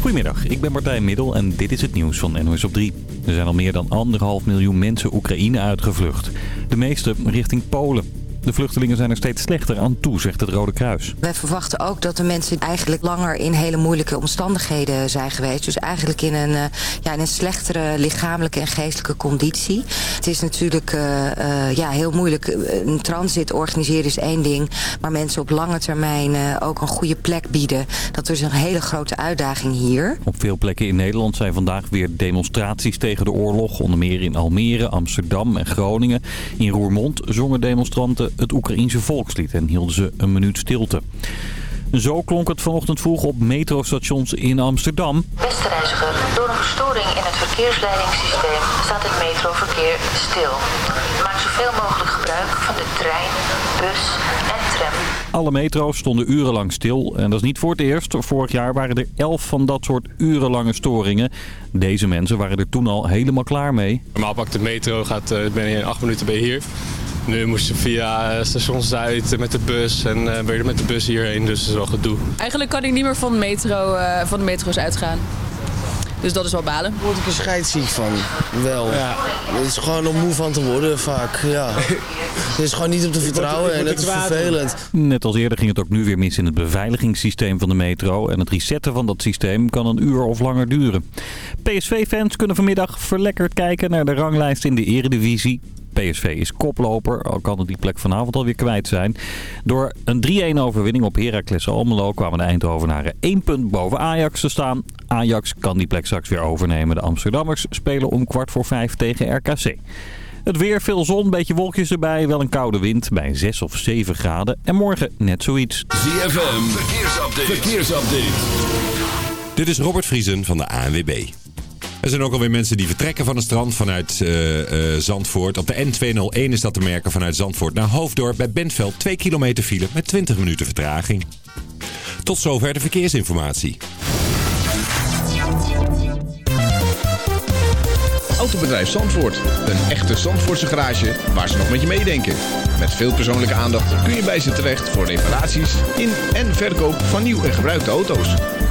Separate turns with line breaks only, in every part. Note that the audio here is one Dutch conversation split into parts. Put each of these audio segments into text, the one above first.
Goedemiddag, ik ben Martijn Middel en dit is het nieuws van NOS op 3. Er zijn al meer dan anderhalf miljoen mensen Oekraïne uitgevlucht. De meeste richting Polen. De vluchtelingen zijn er steeds slechter aan toe, zegt het Rode Kruis.
Wij verwachten ook dat de mensen eigenlijk langer in hele moeilijke omstandigheden zijn geweest. Dus eigenlijk in een, uh, ja, in een slechtere lichamelijke en geestelijke conditie. Het is natuurlijk uh, uh, ja, heel moeilijk. Een transit organiseren is één ding. Maar mensen op lange termijn ook een goede plek bieden. Dat is een hele grote uitdaging hier.
Op veel plekken in Nederland zijn vandaag weer demonstraties tegen de oorlog. Onder meer in Almere, Amsterdam en Groningen. In Roermond zongen demonstranten het Oekraïense volkslied en hielden ze een minuut stilte. Zo klonk het vanochtend vroeg op metrostations in Amsterdam.
Beste reiziger, door een verstoring in het verkeersleidingssysteem staat het metroverkeer stil. Maak zoveel mogelijk gebruik van de trein, bus en tram.
Alle metro's stonden urenlang stil en dat is niet voor het eerst. Vorig jaar waren er elf van dat soort urenlange storingen. Deze mensen waren er toen al helemaal klaar mee.
Normaal pakt de metro, gaat, ben je in acht minuten bij hier. Nu moest je via station Zuid met de bus en uh, ben je met de bus hierheen, dus dat is wel gedoe.
Eigenlijk kan ik niet meer van de, metro, uh, van de metro's uitgaan. Dus dat is wel balen.
Daar word ik er scheidsziek van. Wel. Ja. Het is gewoon om moe van te worden vaak. Ja. Het is gewoon niet op te vertrouwen en het is vervelend.
Net als eerder ging het ook nu weer mis in het beveiligingssysteem van de metro. En het resetten van dat systeem kan een uur of langer duren. PSV-fans kunnen vanmiddag verlekkerd kijken naar de ranglijst in de eredivisie. PSV is koploper, al kan het die plek vanavond alweer kwijt zijn. Door een 3-1 overwinning op Heracles Almelo kwamen de Eindhovenaren één punt boven Ajax te staan. Ajax kan die plek straks weer overnemen. De Amsterdammers spelen om kwart voor vijf tegen RKC. Het weer, veel zon, beetje wolkjes erbij, wel een koude wind bij 6 of 7 graden. En morgen net zoiets.
ZFM, verkeersupdate. verkeersupdate. Dit is Robert Vriesen van de ANWB. Er zijn ook alweer mensen die vertrekken van het strand vanuit uh, uh, Zandvoort. Op de N201 is dat te merken vanuit Zandvoort naar Hoofddorp bij Bentveld. 2 kilometer file met 20 minuten vertraging. Tot zover de verkeersinformatie.
Autobedrijf Zandvoort. Een echte Zandvoortse garage waar ze nog met je meedenken. Met veel persoonlijke aandacht kun je bij ze terecht voor reparaties in en verkoop van nieuw en gebruikte auto's.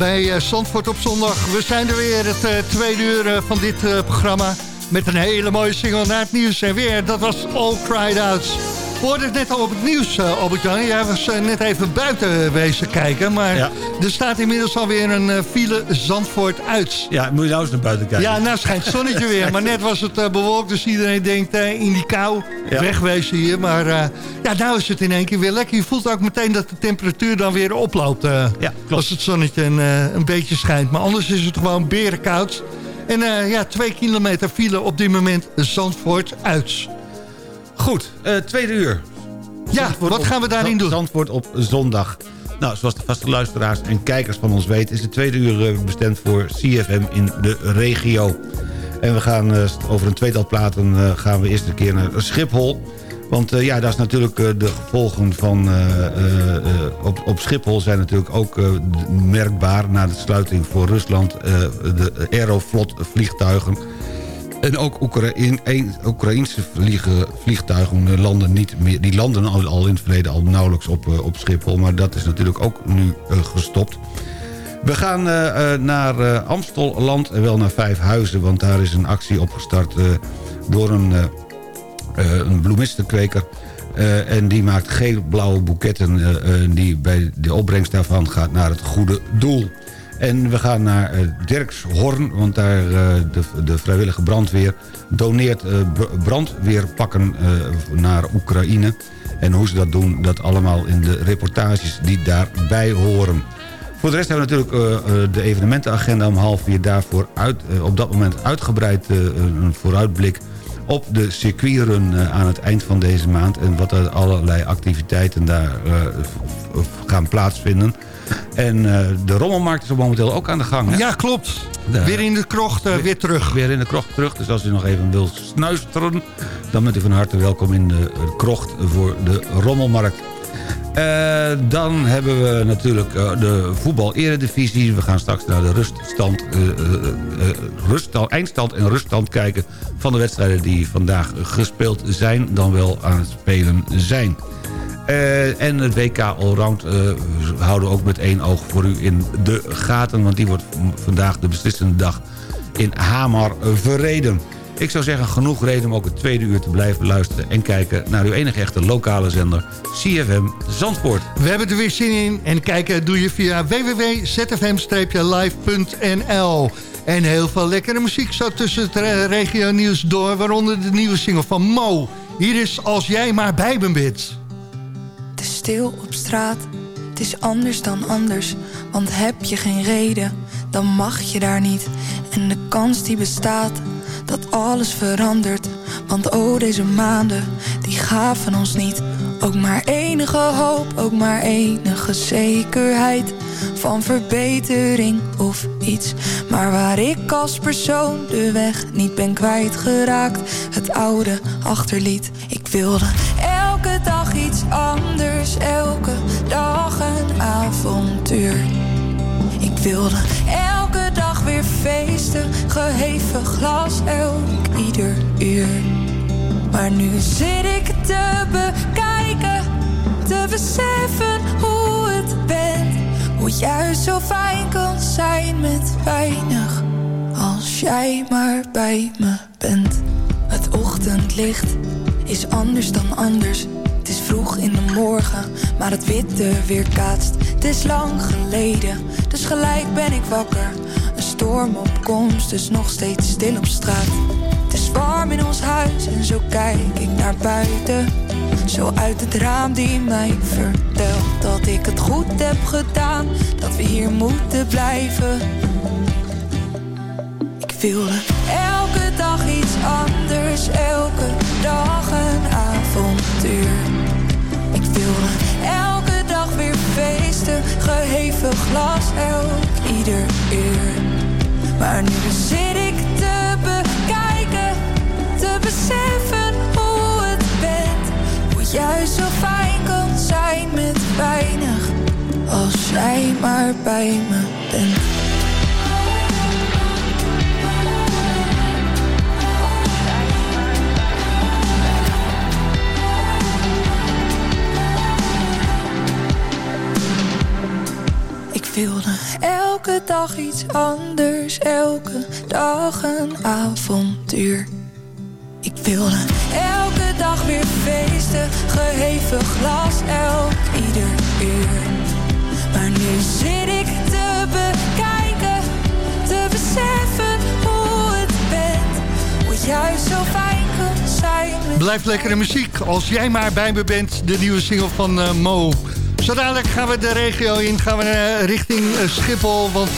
Bij uh, Zandvoort op zondag. We zijn er weer het uh, tweede uur uh, van dit programma. Met een hele mooie single naar het nieuws. En weer, dat was All Cried Out. We hoorden het net al op het nieuws, uh, Albert-Jan. Jij was uh, net even buiten wezen kijken. Maar ja. er staat inmiddels alweer een uh, file Zandvoort uit.
Ja, moet je nou eens naar buiten kijken.
Ja, nou schijnt het zonnetje weer. Maar net was het bewolkt, dus iedereen denkt in die kou ja. wegwezen hier. Maar ja, nou is het in één keer weer lekker. Je voelt ook meteen dat de temperatuur dan weer oploopt. ja, klopt. Als het zonnetje een, een beetje schijnt. Maar anders is het gewoon berenkoud. En ja, twee kilometer file op dit moment Zandvoort uit.
Goed, uh, tweede uur.
Ja, Zandvoort wat gaan we daarin doen?
Zandvoort op zondag. Nou, zoals de vaste luisteraars en kijkers van ons weten... is de tweede uur eh, bestemd voor CFM in de regio. En we gaan uh, over een tweetal platen uh, gaan we eerst een keer naar Schiphol. Want uh, ja, dat is natuurlijk de gevolgen van... op, op Schiphol zijn natuurlijk ook merkbaar... na de sluiting voor Rusland de Aeroflot vliegtuigen en ook Oekraïn, Oekraïnse vliegen, vliegtuigen landen, niet meer, die landen al, in het verleden al nauwelijks op, uh, op Schiphol. Maar dat is natuurlijk ook nu uh, gestopt. We gaan uh, naar Amstelland en wel naar Vijfhuizen. Want daar is een actie opgestart door een, een bloemistenkweker. en die maakt geel-blauwe boeketten. die bij de opbrengst daarvan gaat naar het goede doel. En we gaan naar uh, Dirkshorn, want daar uh, de, de vrijwillige brandweer doneert uh, brandweerpakken naar Oekraïne. En hoe ze dat doen, dat allemaal in de reportages die daarbij horen. Voor de rest hebben we natuurlijk de evenementenagenda om half vier daarvoor uit, op dat moment uitgebreid een vooruitblik op de circuitrun aan het eind van deze maand. En wat er allerlei activiteiten daar gaan plaatsvinden. En uh, de rommelmarkt is momenteel ook aan de gang. Hè?
Ja, klopt. De, weer in de krocht, uh, weer terug.
Weer in de krocht terug. Dus als u nog even wil snuisteren... dan bent u van harte welkom in de krocht voor de rommelmarkt. Uh, dan hebben we natuurlijk de voetbal-eredivisie. We gaan straks naar de ruststand, ruststand, eindstand en ruststand kijken... van de wedstrijden die vandaag gespeeld zijn... dan wel aan het spelen zijn. Uh, en het WK Allround uh, houden we ook met één oog voor u in de gaten. Want die wordt vandaag de beslissende dag in Hamar verreden. Ik zou zeggen, genoeg reden om ook het tweede uur te blijven luisteren... en kijken naar uw enige echte lokale zender, CFM Zandvoort.
We hebben er weer zin in en kijken doe je via www.zfm-live.nl. En heel veel lekkere muziek zo tussen het regio nieuws door. Waaronder de nieuwe single van Mo. Hier is Als jij maar bij me bent.
Stil op straat. Het is anders dan anders. Want heb je geen reden, dan mag je daar niet. En de kans die bestaat, dat alles verandert. Want oh, deze maanden, die gaven ons niet. Ook maar enige hoop, ook maar enige zekerheid van verbetering of iets. Maar waar ik als persoon de weg niet ben kwijtgeraakt, het oude achterliet. Ik wilde elke dag iets anders, elke dag een avontuur. Ik wilde elke dag weer feesten, geheven glas elk ieder uur. Maar nu zit ik te bekijken, te beseffen hoe het bent. Hoe juist zo fijn kan zijn met weinig, als jij maar bij me bent. Het ochtendlicht is anders dan anders. Het is vroeg in de morgen, maar het witte weerkaatst. Het is lang geleden, dus gelijk ben ik wakker. Een storm op komst, dus nog steeds stil op straat. Het is warm in ons huis en zo kijk ik naar buiten. Zo uit het raam die mij vertelt dat ik het goed heb gedaan. Dat we hier moeten blijven. Ik wilde elke dag iets anders, elke dag een avontuur. Ik wilde elke dag weer feesten, geheven glas elk ieder uur. Maar nu zit ik te bekijken, te beseffen. Juist zo fijn kan zijn met weinig, als jij maar bij me bent. Ik wilde elke dag iets anders, elke dag een avontuur. Ik wilde elke dag weer feesten, geheven glas elk ieder uur. Maar nu zit ik te bekijken, te beseffen hoe het bent. Hoe juist zo fijn kan zijn.
Blijft lekkere muziek. Als jij maar bij me bent, de nieuwe single van eh, Mo. Zo dadelijk gaan we de regio in, gaan we eh, richting eh, Schiphol. Want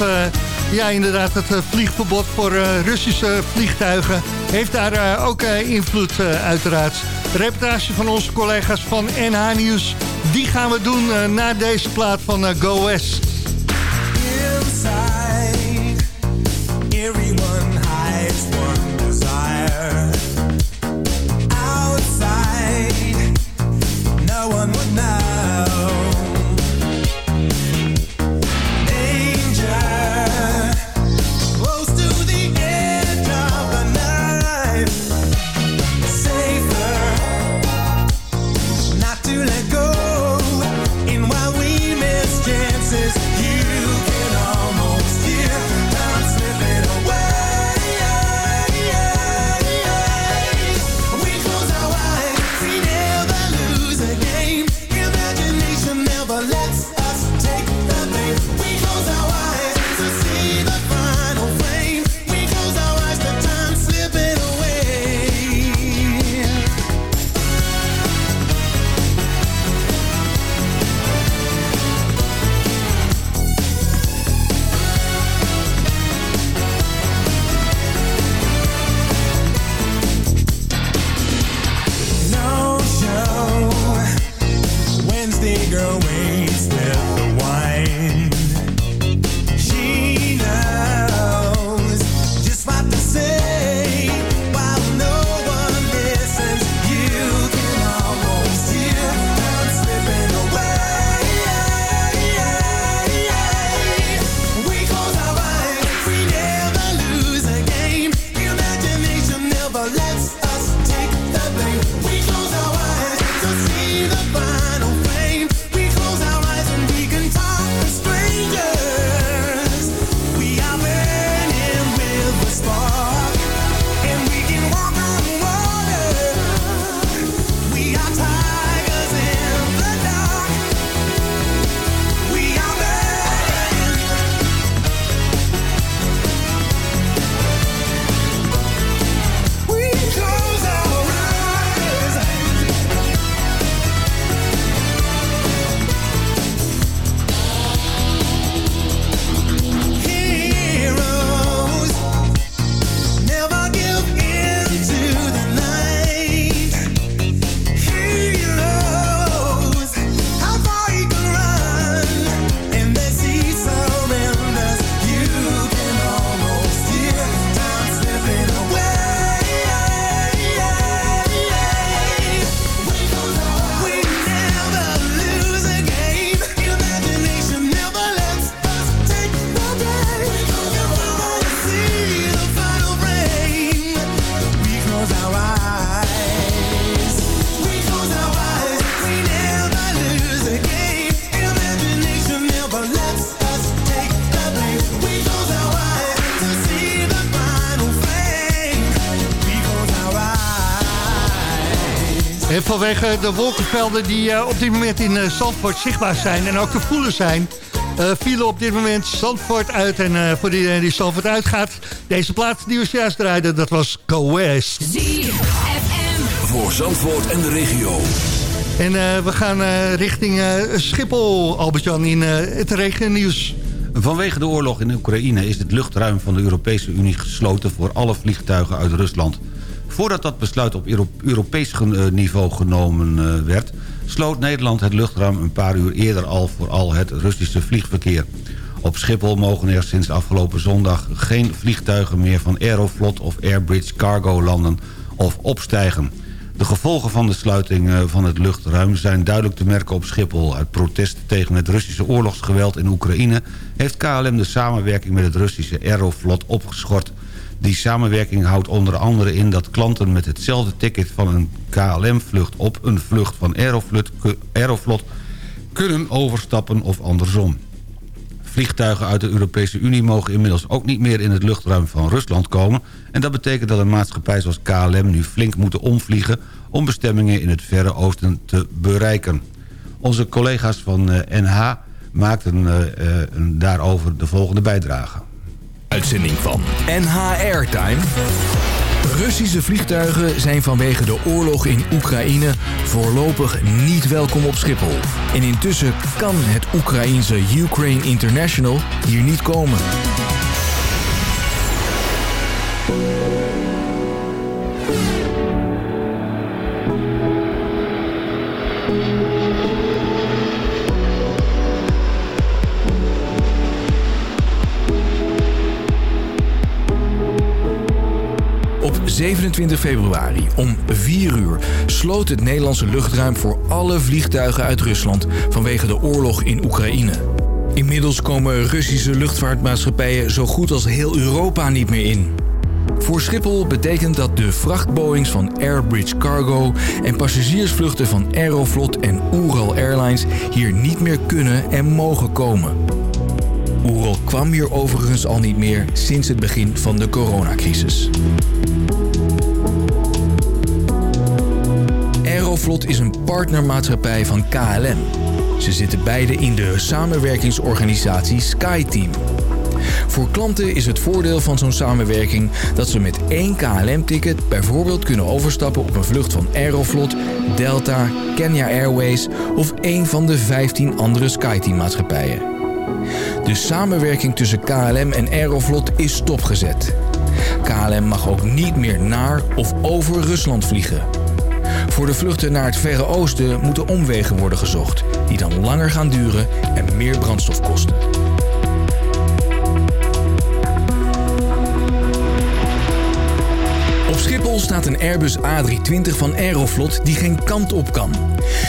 ja, inderdaad, het eh, vliegverbod voor eh, Russische vliegtuigen... heeft daar eh, ook invloed uiteraard. Reportage van onze collega's van NH Nieuws... die gaan we doen na deze plaat van Go West. Vanwege de wolkenvelden die eh, op dit moment in uh, Zandvoort zichtbaar zijn en ook te voelen zijn... Uh, vielen op dit moment Zandvoort uit. En uh, voor iedereen die Zandvoort uitgaat... deze plaats die we juist draaiden, dat was Go West.
Voor Zandvoort en de regio.
En uh, we gaan richting Schiphol, Albert-Jan, in het regionieuws.
Vanwege de oorlog in Oekraïne is het luchtruim van de Europese Unie gesloten... voor alle vliegtuigen uit Rusland. Voordat dat besluit op Europees niveau genomen werd sloot Nederland het luchtruim een paar uur eerder al voor al het Russische vliegverkeer. Op Schiphol mogen er sinds afgelopen zondag geen vliegtuigen meer van Aeroflot of Airbridge Cargo landen of opstijgen. De gevolgen van de sluiting eh, van het luchtruim zijn duidelijk te merken op Schiphol. Uit protest tegen het Russische oorlogsgeweld in Oekraïne... heeft KLM de samenwerking met het Russische Aeroflot opgeschort. Die samenwerking houdt onder andere in dat klanten met hetzelfde ticket van een KLM-vlucht op een vlucht van Aeroflot, Aeroflot kunnen overstappen of andersom. Vliegtuigen uit de Europese Unie mogen inmiddels ook niet meer in het luchtruim van Rusland komen. En dat betekent dat een maatschappij zoals KLM nu flink moeten omvliegen om bestemmingen in het Verre Oosten te bereiken. Onze collega's van NH eh, maakten uh, uh, daarover de volgende bijdrage
uitzending van NH Airtime. Russische vliegtuigen zijn vanwege de oorlog in Oekraïne voorlopig niet welkom op Schiphol. En intussen kan het Oekraïense Ukraine International hier niet komen. 27 februari om 4 uur sloot het Nederlandse luchtruim voor alle vliegtuigen uit Rusland vanwege de oorlog in Oekraïne. Inmiddels komen Russische luchtvaartmaatschappijen zo goed als heel Europa niet meer in. Voor Schiphol betekent dat de vrachtboeings van Airbridge Cargo en passagiersvluchten van Aeroflot en Ural Airlines hier niet meer kunnen en mogen komen. Ural kwam hier overigens al niet meer sinds het begin van de coronacrisis. Aeroflot is een partnermaatschappij van KLM. Ze zitten beide in de samenwerkingsorganisatie SkyTeam. Voor klanten is het voordeel van zo'n samenwerking dat ze met één KLM-ticket bijvoorbeeld kunnen overstappen op een vlucht van Aeroflot, Delta, Kenya Airways of een van de 15 andere SkyTeam-maatschappijen. De samenwerking tussen KLM en Aeroflot is stopgezet. KLM mag ook niet meer naar of over Rusland vliegen. Voor de vluchten naar het Verre Oosten moeten omwegen worden gezocht, die dan langer gaan duren en meer brandstof kosten. Schiphol staat een Airbus A320 van Aeroflot die geen kant op kan.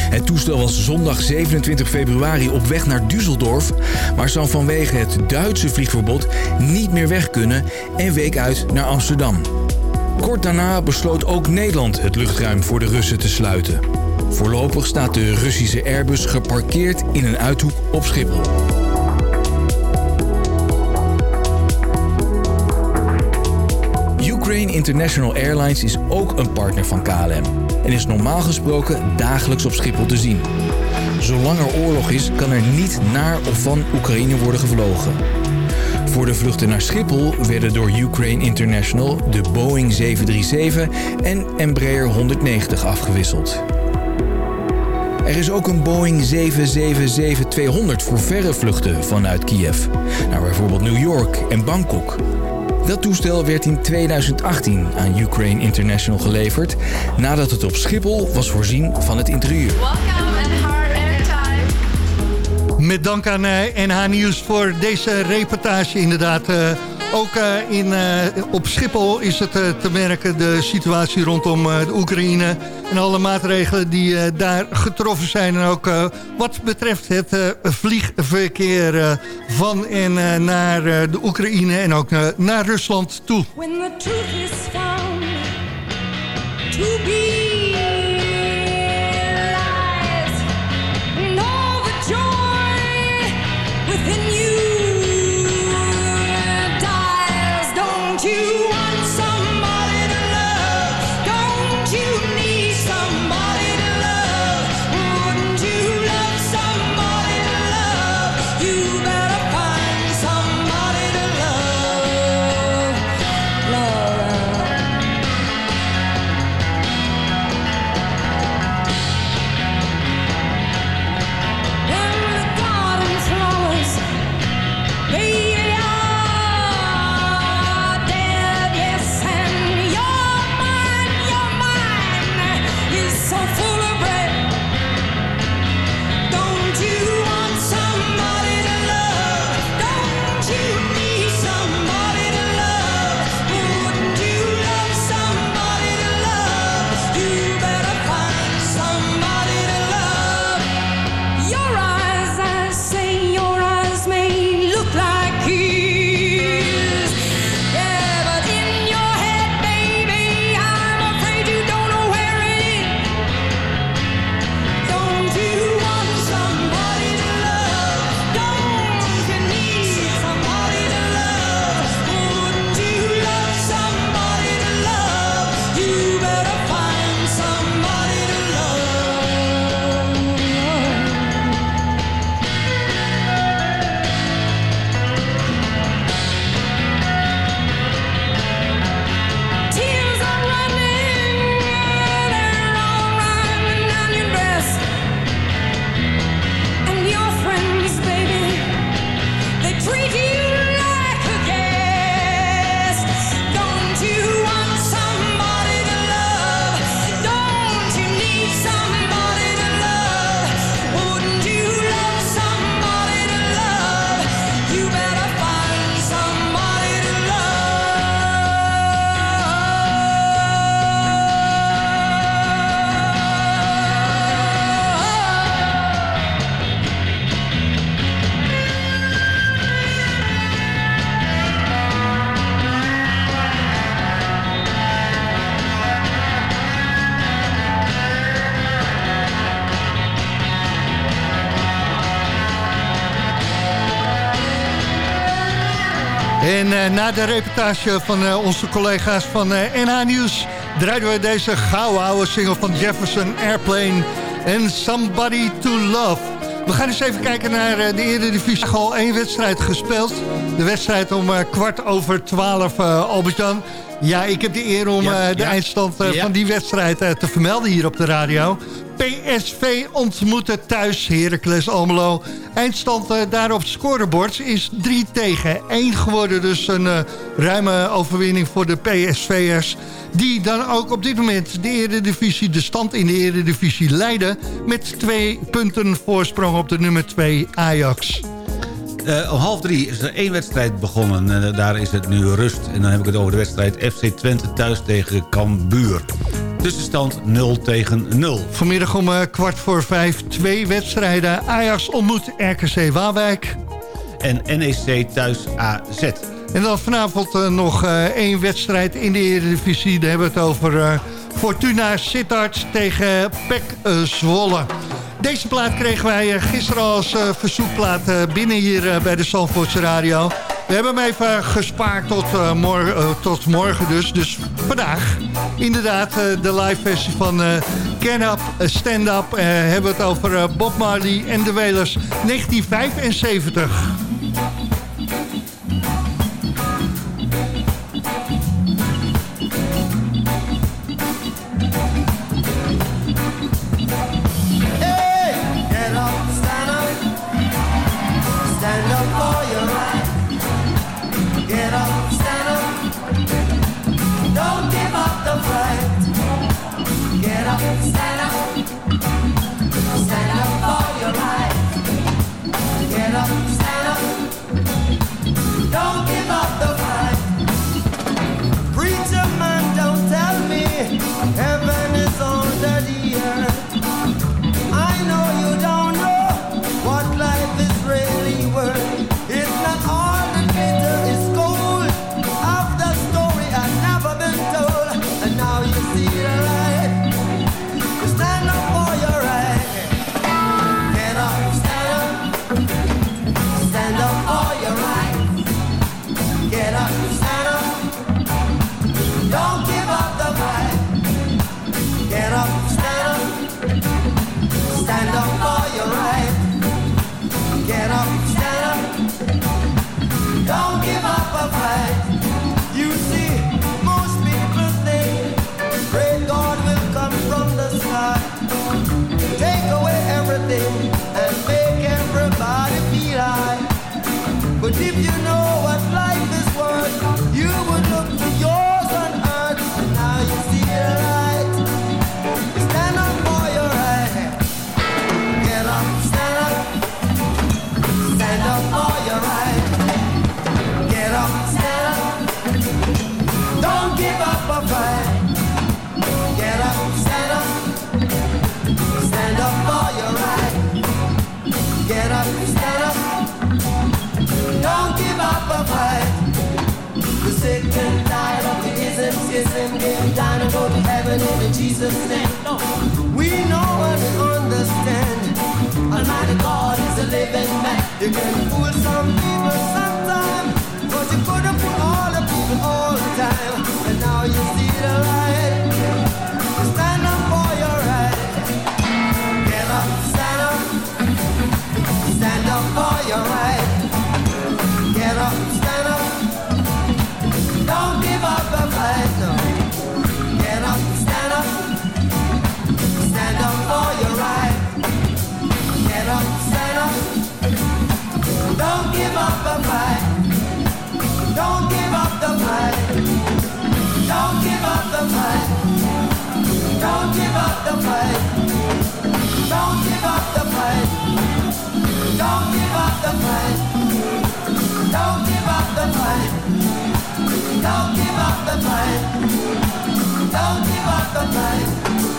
Het toestel was zondag 27 februari op weg naar Düsseldorf, maar zou vanwege het Duitse vliegverbod niet meer weg kunnen en week uit naar Amsterdam. Kort daarna besloot ook Nederland het luchtruim voor de Russen te sluiten. Voorlopig staat de Russische Airbus geparkeerd in een uithoek op Schiphol. Ukraine International Airlines is ook een partner van KLM en is normaal gesproken dagelijks op Schiphol te zien. Zolang er oorlog is, kan er niet naar of van Oekraïne worden gevlogen. Voor de vluchten naar Schiphol werden door Ukraine International de Boeing 737 en Embraer 190 afgewisseld. Er is ook een Boeing 777-200 voor verre vluchten vanuit Kiev, naar bijvoorbeeld New York en Bangkok. Dat toestel werd in 2018 aan Ukraine International geleverd, nadat het op Schiphol was voorzien van het interieur.
Met dank aan NH Nieuws voor deze reportage inderdaad. Uh, ook uh, in, uh, op Schiphol is het te merken de situatie rondom de Oekraïne... en alle maatregelen die daar getroffen zijn. En ook wat betreft het vliegverkeer van en naar de Oekraïne en ook naar Rusland toe.
Na de reportage van eh, onze collega's van eh, NH Nieuws... draaiden we deze gouden oude single van Jefferson Airplane... en Somebody to Love. We gaan eens even kijken naar de Eredivisie. Al één wedstrijd gespeeld. De wedstrijd om kwart over twaalf, Albert-Jan. Ja, ik heb de eer om de eindstand van die wedstrijd te vermelden hier op de radio. PSV ontmoeten thuis Heracles Almelo. Eindstand uh, daar op het scorebord is 3 tegen 1 geworden. Dus een uh, ruime overwinning voor de PSV'ers. Die dan ook op dit moment de eredivisie, de stand in de eredivisie leiden. Met twee punten voorsprong op de nummer 2 Ajax.
Uh, om half drie is er één wedstrijd begonnen. Daar is het nu rust. En dan heb ik het over de wedstrijd FC Twente thuis tegen Cambuur. Tussenstand 0 tegen 0.
Vanmiddag om uh, kwart voor vijf twee wedstrijden. Ajax ontmoet RKC Waalwijk.
En NEC thuis AZ.
En dan vanavond uh, nog uh, één wedstrijd in de Eredivisie. Daar hebben we het over Fortuna Sittard tegen PEC Zwolle. Deze plaat kregen wij gisteren als verzoekplaat binnen hier bij de Zandvoortse Radio. We hebben hem even gespaard tot, uh, morgen, uh, tot morgen dus. Dus vandaag inderdaad uh, de live versie van Can Up, Stand Up. hebben het over Bob Marley en de Wailers 1975. understand. No, we know and understand. Almighty God is a living man. You can fool some people sometimes, but you couldn't fool all the people all the time.
Don't give up the fight.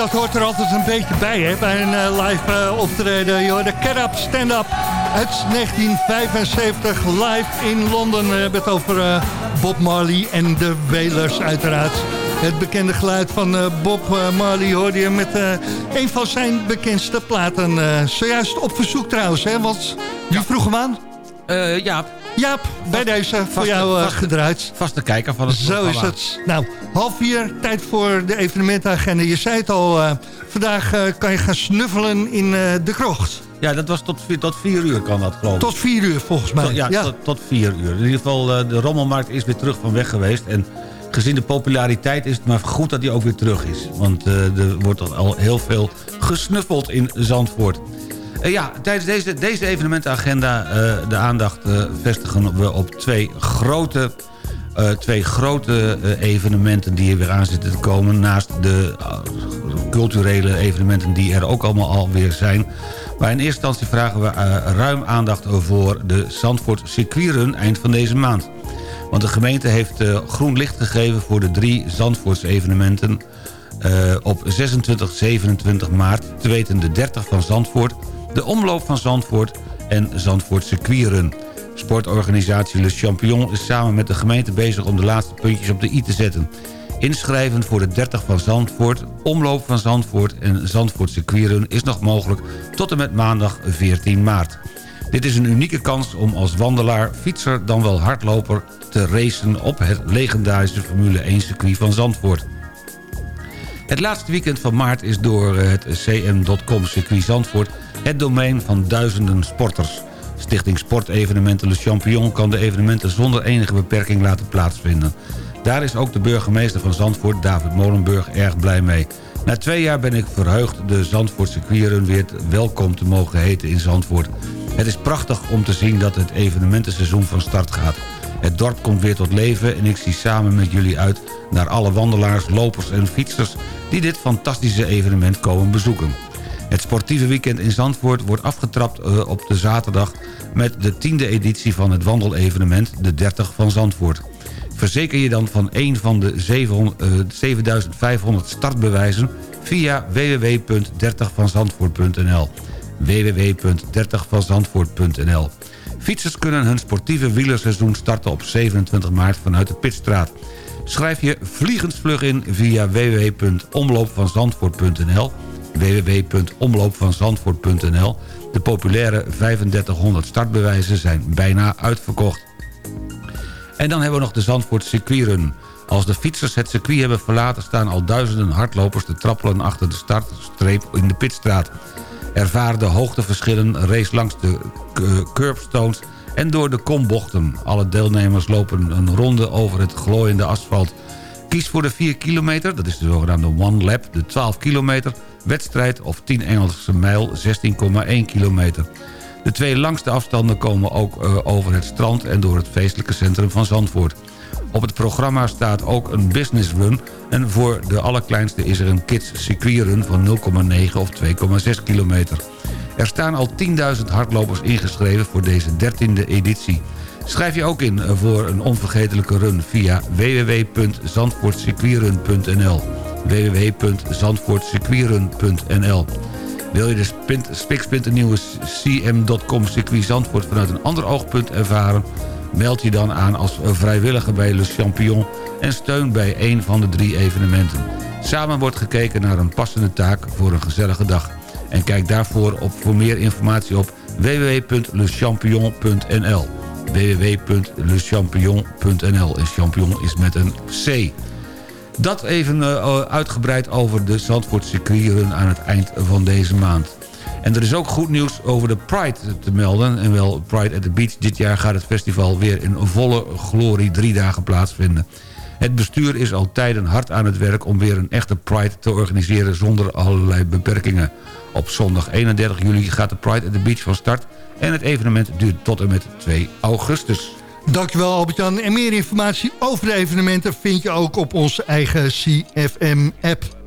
Dat hoort er altijd een beetje bij, hè, bij een eh, live uh, optreden. Joh, de Get Up, Stand Up uit 1975, live in Londen. We hebben het over uh, Bob Marley en de Wailers uiteraard. Het bekende geluid van Bob Marley hoorde je met een van zijn bekendste platen. zojuist op verzoek trouwens, hè, want wie vroeg hem aan?
ja,
Jaap, bij deze voor jou uh, gedraaid.
Vaste kijker van het
Zo is het. Nou, half vier, tijd voor de evenementenagenda. Je zei het al, uh, vandaag uh, kan je gaan snuffelen in de krocht.
Ja, dat was tot, tot vier uur kan dat, geloof ik.
Tot vier uur, volgens mij.
Tot, ja, ja. Tot, tot, vier uur. In ieder geval, de rommelmarkt is weer terug van weg geweest. En gezien de populariteit is het maar goed dat hij ook weer terug is. Want er wordt al heel veel gesnuffeld in Zandvoort. Uh, ja, tijdens deze, deze evenementenagenda uh, de aandacht uh, vestigen we op twee grote, twee grote evenementen die er weer aan zitten te komen. Naast de culturele evenementen die er ook allemaal alweer zijn. Maar in eerste instantie vragen we ruim aandacht voor de Zandvoort circuitrun eind van deze maand. Want de gemeente heeft groen licht gegeven voor de drie Zandvoorts evenementen... op 26, 27 maart, te weten de 30 van Zandvoort de omloop van Zandvoort en Zandvoort circuitrun. Sportorganisatie Le Champion is samen met de gemeente bezig om de laatste puntjes op de i te zetten. Inschrijven voor de 30 van Zandvoort, omloop van Zandvoort en Zandvoort circuitrun is nog mogelijk tot en met maandag 14 maart. Dit is een unieke kans om als wandelaar, fietser dan wel hardloper te racen op het legendarische Formule 1 circuit van Zandvoort. Het laatste weekend van maart is door het cm.com circuit Zandvoort het domein van duizenden sporters. Stichting Sportevenementen Le Champion kan de evenementen zonder enige beperking laten plaatsvinden. Daar is ook de burgemeester van Zandvoort, David Molenburg, erg blij mee. Na twee jaar ben ik verheugd de Zandvoortse circuitrun weer welkom te mogen heten in Zandvoort. Het is prachtig om te zien dat het evenementenseizoen van start gaat. Het dorp komt weer tot leven en ik zie samen met jullie uit naar alle wandelaars, lopers en fietsers die dit fantastische evenement komen bezoeken. Het sportieve weekend in Zandvoort wordt afgetrapt eh, op de zaterdag... met de tiende editie van het wandelevenement, de 30 van Zandvoort. Verzeker je dan van een van de 7500 eh, startbewijzen... via www.30vanzandvoort.nl www.30vanzandvoort.nl Fietsers kunnen hun sportieve wielerseizoen starten op 27 maart vanuit de Pitstraat. Schrijf je vliegensvlug in via www.omloopvanzandvoort.nl www.omloopvanzandvoort.nl. De populaire 3500 startbewijzen zijn bijna uitverkocht. En dan hebben we nog de Zandvoort circuitrun. Als de fietsers het circuit hebben verlaten... staan al duizenden hardlopers te trappelen achter de startstreep in de pitstraat. Ervaar de hoogteverschillen, race langs de curbstones en door de kombochten. Alle deelnemers lopen een ronde over het glooiende asfalt. Kies voor de 4 kilometer, dat is de zogenaamde one lap, de 12 kilometer wedstrijd of 10 Engelse mijl 16,1 kilometer. De twee langste afstanden komen ook uh, over het strand en door het feestelijke centrum van Zandvoort. Op het programma staat ook een business run en voor de allerkleinste is er een kids circuitrun van 0,9 of 2,6 kilometer. Er staan al 10.000 hardlopers ingeschreven voor deze 13e editie. Schrijf je ook in voor een onvergetelijke run via www.zandvoortcircuitrun.nl www.zandvoortcircuitrun.nl Wil je de spiksplinternieuwe cm.com circuit Zandvoort vanuit een ander oogpunt ervaren? Meld je dan aan als vrijwilliger bij Le Champion en steun bij een van de drie evenementen. Samen wordt gekeken naar een passende taak voor een gezellige dag. En kijk daarvoor op, voor meer informatie op www.lechampion.nl www.lechampion.nl En champignon is met een C. Dat even uh, uitgebreid over de Zandvoort circuitrun aan het eind van deze maand. En er is ook goed nieuws over de Pride te melden. En wel Pride at the Beach. Dit jaar gaat het festival weer in volle glorie drie dagen plaatsvinden. Het bestuur is al tijden hard aan het werk om weer een echte Pride te organiseren zonder allerlei beperkingen. Op zondag 31 juli gaat de Pride at the Beach van start en het evenement duurt tot en met 2 augustus.
Dankjewel Albert-Jan. En meer informatie over de evenementen vind je ook op onze eigen CFM-app.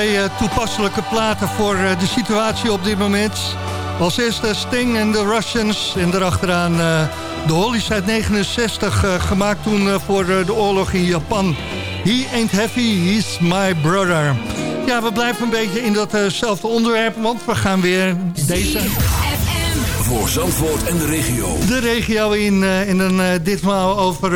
Twee eh, toepasselijke platen voor eh, de situatie op dit moment. Als eerste Sting en de Russians. En daarachteraan eh de Hollies uit 69, eh, gemaakt toen voor de oorlog in Japan. He ain't heavy, he's my brother. Ja, we blijven een beetje in datzelfde onderwerp, want we gaan weer deze...
Voor Zandvoort en de regio.
De regio in, en dan eh, ditmaal over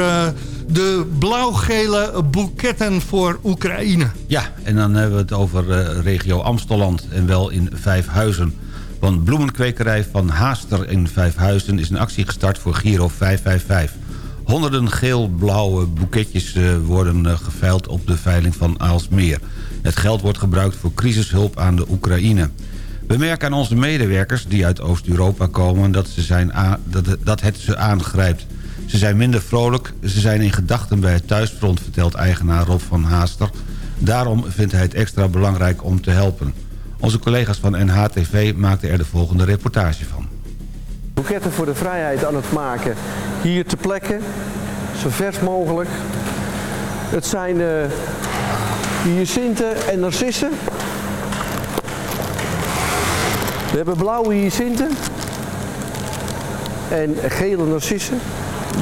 de blauw-gele boeketten voor Oekraïne.
Ja, en dan hebben we het over eh, regio Amstelland en wel in Vijfhuizen. Want bloemenkwekerij van Haaster in Vijfhuizen is een actie gestart voor Giro 555. Honderden geel-blauwe boeketjes eh, worden eh, geveild op de veiling van Aalsmeer. Het geld wordt gebruikt voor crisishulp aan de Oekraïne. We merken aan onze medewerkers die uit Oost-Europa komen dat, ze zijn dat het ze aangrijpt. Ze zijn minder vrolijk, ze zijn in gedachten bij het thuisfront... vertelt eigenaar Rob van Haaster. Daarom vindt hij het extra belangrijk om te helpen. Onze collega's van NHTV maakten er de volgende reportage van.
Boeketten voor de vrijheid aan het maken hier ter plekke, zo vers mogelijk. Het zijn eh hyacinten en narcissen. We hebben blauwe hyacinten en gele narcissen.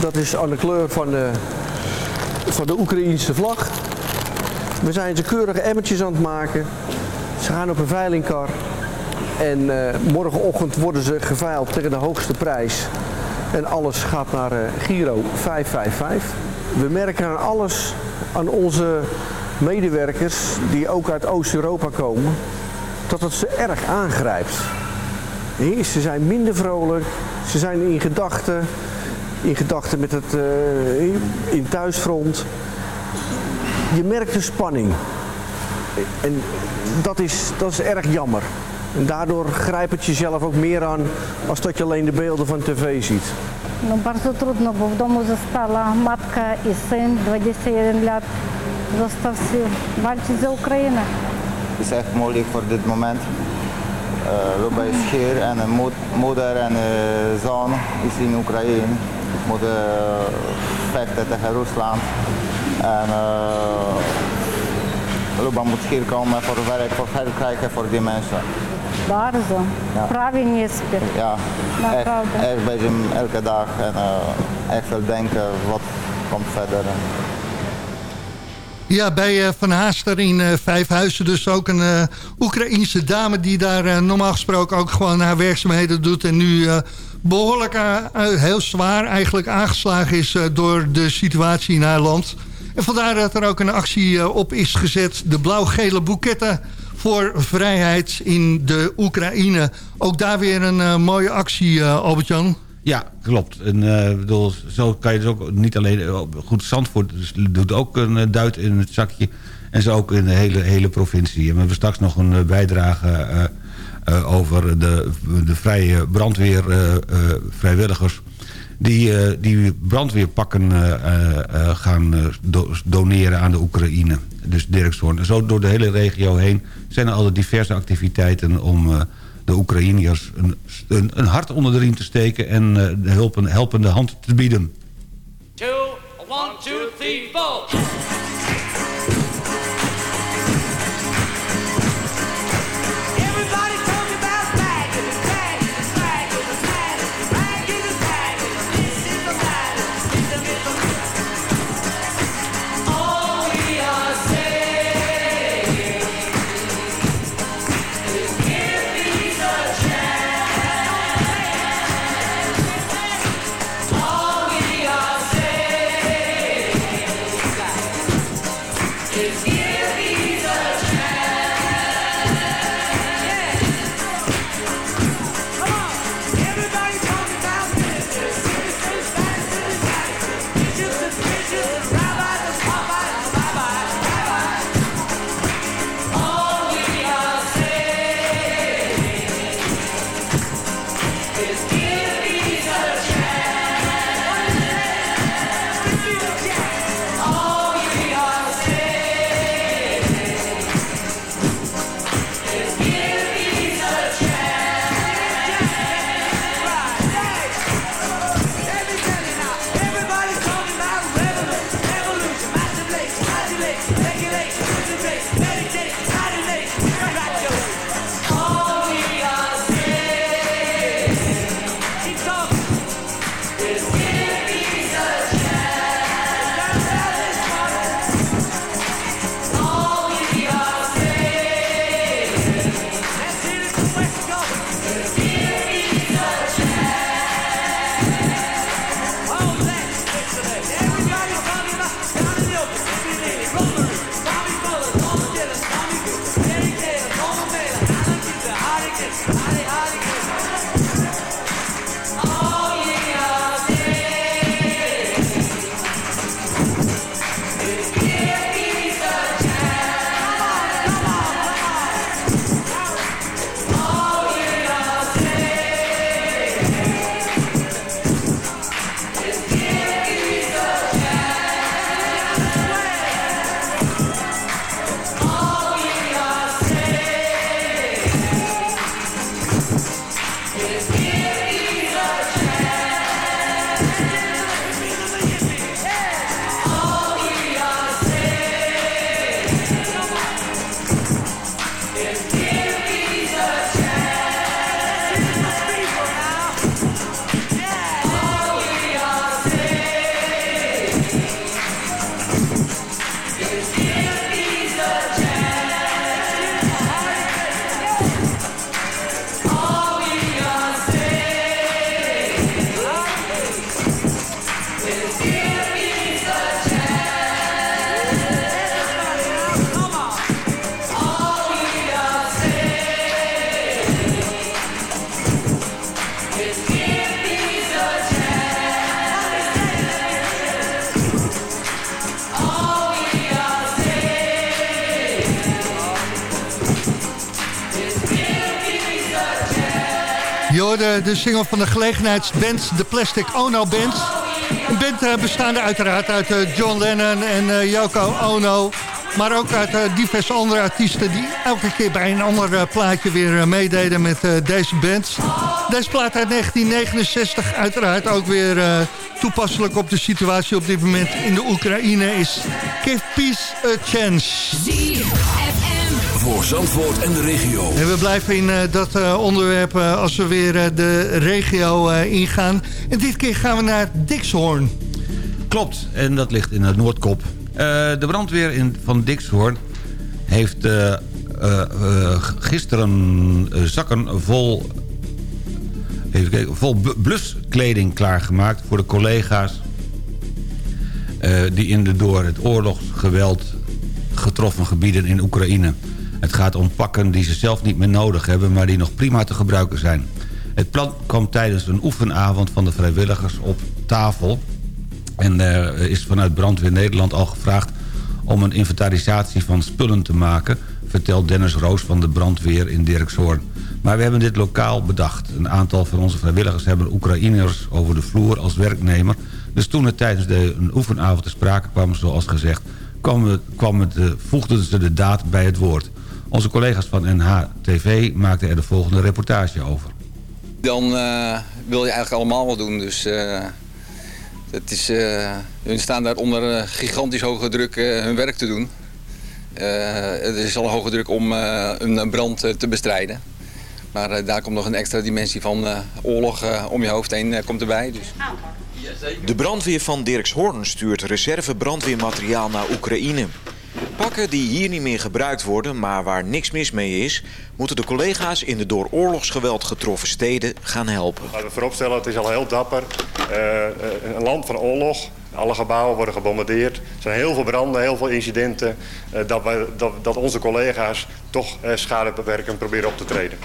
Dat is aan de kleur van de, van de Oekraïnse vlag. We zijn ze keurige emmertjes aan het maken. Ze gaan op een veilingkar. En eh, morgenochtend worden ze geveild tegen de hoogste prijs. En alles gaat naar eh, Giro 555. We merken aan alles, aan onze medewerkers die ook uit Oost-Europa komen, dat het ze erg aangrijpt. Ze zijn minder vrolijk, ze zijn in gedachten, in gedachten met het eh, in thuisfront. Je merkt de spanning. En dat is, dat is erg jammer. En daardoor grijpt het jezelf ook meer aan als dat je alleen de beelden van tv ziet.
Ну, bardzo trudno, bo w domu została matka i syn 21 lat. Został się walczyć za Ukrainę.
Het is echt moeilijk voor dit moment. Uh, Luba is hier en moeder en een zoon is in Oekraïne. Moeten uh, vechten tegen Rusland. En uh, Luba moet hier komen voor werk, voor geld krijgen voor die mensen.
Bardzo.
Ja.
Prawie nie.
Ja, echt,
Naprawdę.
echt bezig elke dag en uh, echt veel denken wat komt verder.
Ja, bij eh, Van Haaster in eh, Vijfhuizen dus ook een eh Oekraïense dame... die daar eh, normaal gesproken ook gewoon haar werkzaamheden doet... en nu eh, behoorlijk eh, eh, heel zwaar eigenlijk aangeslagen is eh, door de situatie in haar land. En vandaar dat er ook een actie op is gezet. De blauw-gele boeketten voor vrijheid in de Oekraïne. Ook daar weer een mooie actie, eh, Albert-Jan.
Ja, klopt. En bedoel, zo kan je dus ook niet alleen... Goed, Zandvoort dus doet ook een duit in het zakje. En zo ook in de hele, hele provincie. En we hebben straks nog een bijdrage eh, over de, de vrije brandweer eh, eh, vrijwilligers... Die, die brandweerpakken gaan do- doneren aan de Oekraïne. Dus Dirkshoorn. Zo door de hele regio heen zijn er al diverse activiteiten... om de Oekraïners een, een, een hart onder de riem te steken... en de hulp, een helpende hand te bieden.
One, two, three.
Single van de gelegenheidsband, de Plastic Ono Band. Een band eh, bestaande uiteraard uit eh, John Lennon en uh, Yoko Ono. Maar ook uit diverse andere artiesten die elke keer bij een ander plaatje weer meededen met deze band. Deze plaat uit 1969 uiteraard ook weer toepasselijk op de situatie op dit moment in de Oekraïne is Give Peace a Chance
voor Zandvoort en de regio.
En we blijven in uh, dat uh, onderwerp uh, als we weer de regio ingaan. En dit keer gaan we naar Dixhoorn.
Klopt, en dat ligt in het Noordkop. de brandweer in, van Dixhoorn heeft gisteren zakken vol, even kijken, vol bluskleding klaargemaakt... voor de collega's die in de door het oorlogsgeweld getroffen gebieden in Oekraïne... Het gaat om pakken die ze zelf niet meer nodig hebben... maar die nog prima te gebruiken zijn. Het plan kwam tijdens een oefenavond van de vrijwilligers op tafel. En er is vanuit Brandweer Nederland al gevraagd... om een inventarisatie van spullen te maken... vertelt Dennis Roos van de brandweer in Dirkshoorn. Maar we hebben dit lokaal bedacht. Een aantal van onze vrijwilligers hebben Oekraïners over de vloer als werknemer. Dus toen het tijdens de, een oefenavond te sprake kwam, zoals gezegd... kwam het, het, voegden ze de daad bij het woord. Onze collega's van NHTV maakten er de volgende reportage over.
Dan uh, wil je eigenlijk allemaal wat doen. Dus uh, het is, uh, hun staan daar onder gigantisch hoge druk hun werk te doen. het is al een hoge druk om een brand te bestrijden. Maar daar komt nog een extra dimensie van oorlog om je hoofd heen komt erbij. Dus.
De brandweer van Dirkshorn stuurt reserve brandweermateriaal naar Oekraïne. Pakken die hier niet meer gebruikt worden, maar waar niks mis mee is... moeten de collega's in de door oorlogsgeweld getroffen steden gaan helpen.
Laten we vooropstellen, het is al heel dapper. Uh, een land van oorlog. Alle gebouwen worden gebombardeerd. Er zijn heel veel branden, heel veel incidenten. Uh, dat, wij, dat, dat, onze collega's toch uh, schadebeperkend proberen op te treden.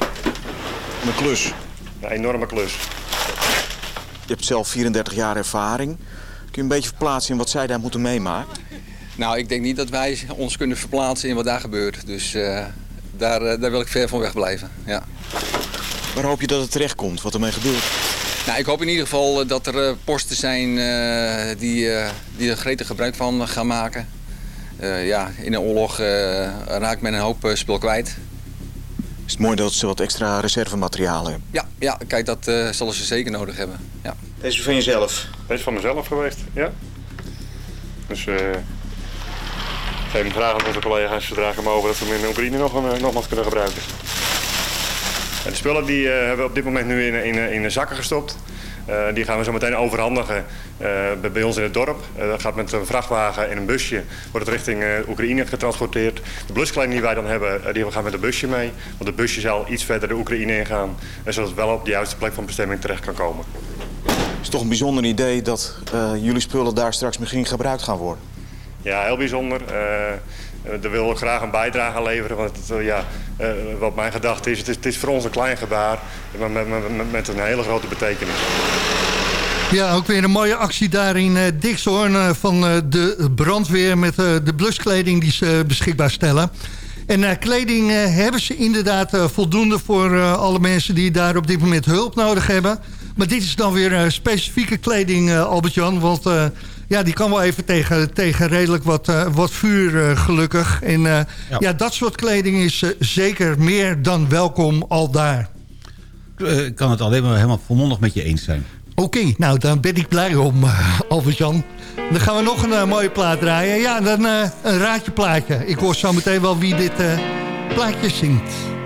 Een klus?
Een enorme klus.
Je hebt zelf 34 jaar ervaring. Kun je een beetje verplaatsen in wat zij daar moeten meemaken?
Nou, ik denk niet dat wij ons kunnen verplaatsen in wat daar gebeurt. Dus uh, daar, uh, daar wil ik ver van weg blijven. Ja.
Waar hoop je dat het terecht komt? Wat ermee gebeurt?
Nou, ik hoop in ieder geval eh, dat er posten zijn die, die er gretig gebruik van gaan maken. ja, in een oorlog raakt men een hoop spul kwijt.
Is het mooi dat ze wat extra reservemateriaal hebben?
Ja, ja kijk, dat zullen ze zeker nodig hebben. Ja.
Deze van jezelf?
Deze is van mezelf geweest, ja. Dus Geef vragen aan onze collega's zodra ik mogen dat we hem in Oekraïne nog, een, nogmaals kunnen gebruiken. En de spullen die uh, hebben we op dit moment nu in, in, in zakken gestopt. Uh, die gaan we zo meteen overhandigen uh, bij ons in het dorp. Uh, dat gaat met een vrachtwagen en een busje wordt het richting Oekraïne getransporteerd. De bluskleding die wij dan hebben, die gaan met een busje mee. Want de busje zal iets verder de Oekraïne ingaan. En zodat het wel op de juiste plek van bestemming terecht kan komen.
Het is toch een bijzonder idee dat jullie spullen daar straks misschien gebruikt gaan worden.
Ja, heel bijzonder. Uh, daar willen we graag een bijdrage aan leveren. Want het, uh, ja, wat mijn gedachte is het, is, het is voor ons een klein gebaar, maar met, met, met een hele grote betekenis.
Ja, ook weer een mooie actie daar in Dixhoorn van de brandweer met de bluskleding die ze beschikbaar stellen. En kleding hebben ze inderdaad voldoende voor alle mensen die daar op dit moment hulp nodig hebben. Maar dit is dan weer specifieke kleding, Albert-Jan, want ja, die kan wel even tegen, tegen redelijk wat, uh, wat vuur uh, gelukkig. En uh, ja. ja. dat soort kleding is zeker meer dan welkom al daar.
Ik kan het alleen maar helemaal volmondig met je eens zijn.
Oké, okay, nou dan ben ik blij om, Albert-Jan. Dan gaan we nog een mooie plaat draaien. Ja, dan een raadje plaatje. Ik hoor zo meteen wel wie dit plaatje zingt.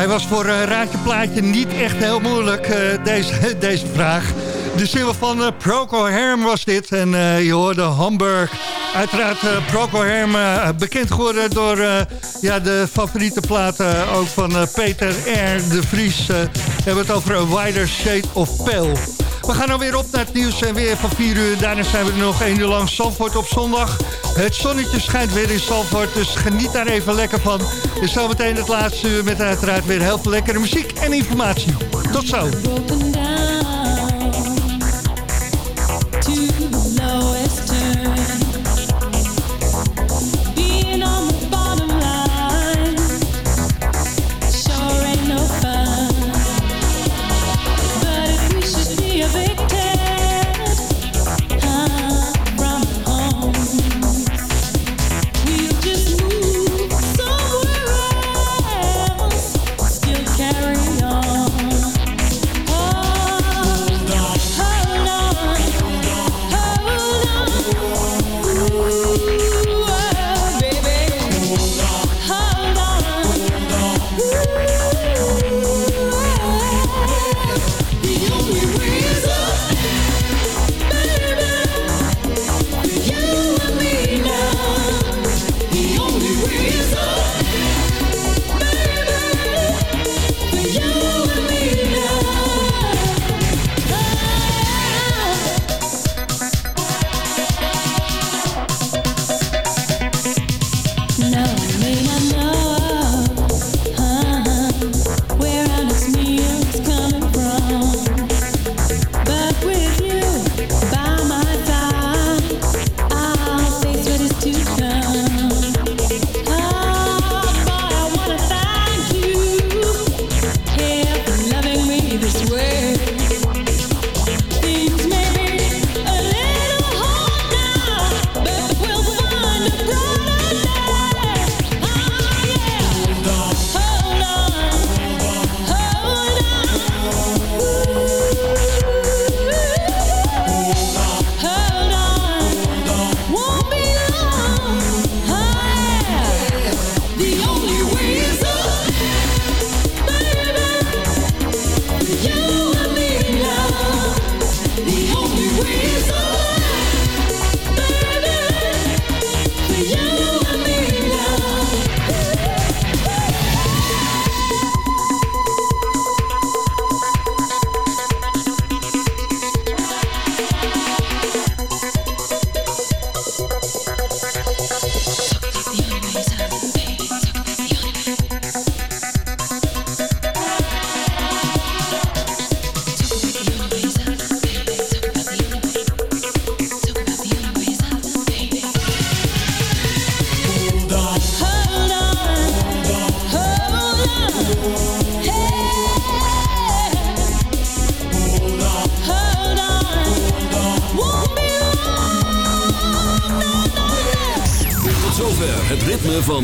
Hij was voor uh, Raadje Plaatje niet echt heel moeilijk, uh, deze, deze vraag. De single van uh, Procol Harum was dit. En je hoorde Hamburg. Uiteraard Procol Harum bekend geworden door ja, de favoriete platen ook van Peter R. de Vries. we hebben het over A Wider Shade of Pale. We gaan alweer op naar het nieuws en weer van 4 uur. Daarna zijn we er nog 1 uur lang Zandvoort op zondag. Het zonnetje schijnt weer in Zandvoort, dus geniet daar even lekker van. En zometeen het laatste uur met uiteraard weer heel veel lekkere muziek en informatie. Tot zo.